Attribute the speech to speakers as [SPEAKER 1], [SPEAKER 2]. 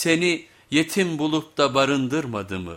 [SPEAKER 1] seni yetim bulup da barındırmadı mı?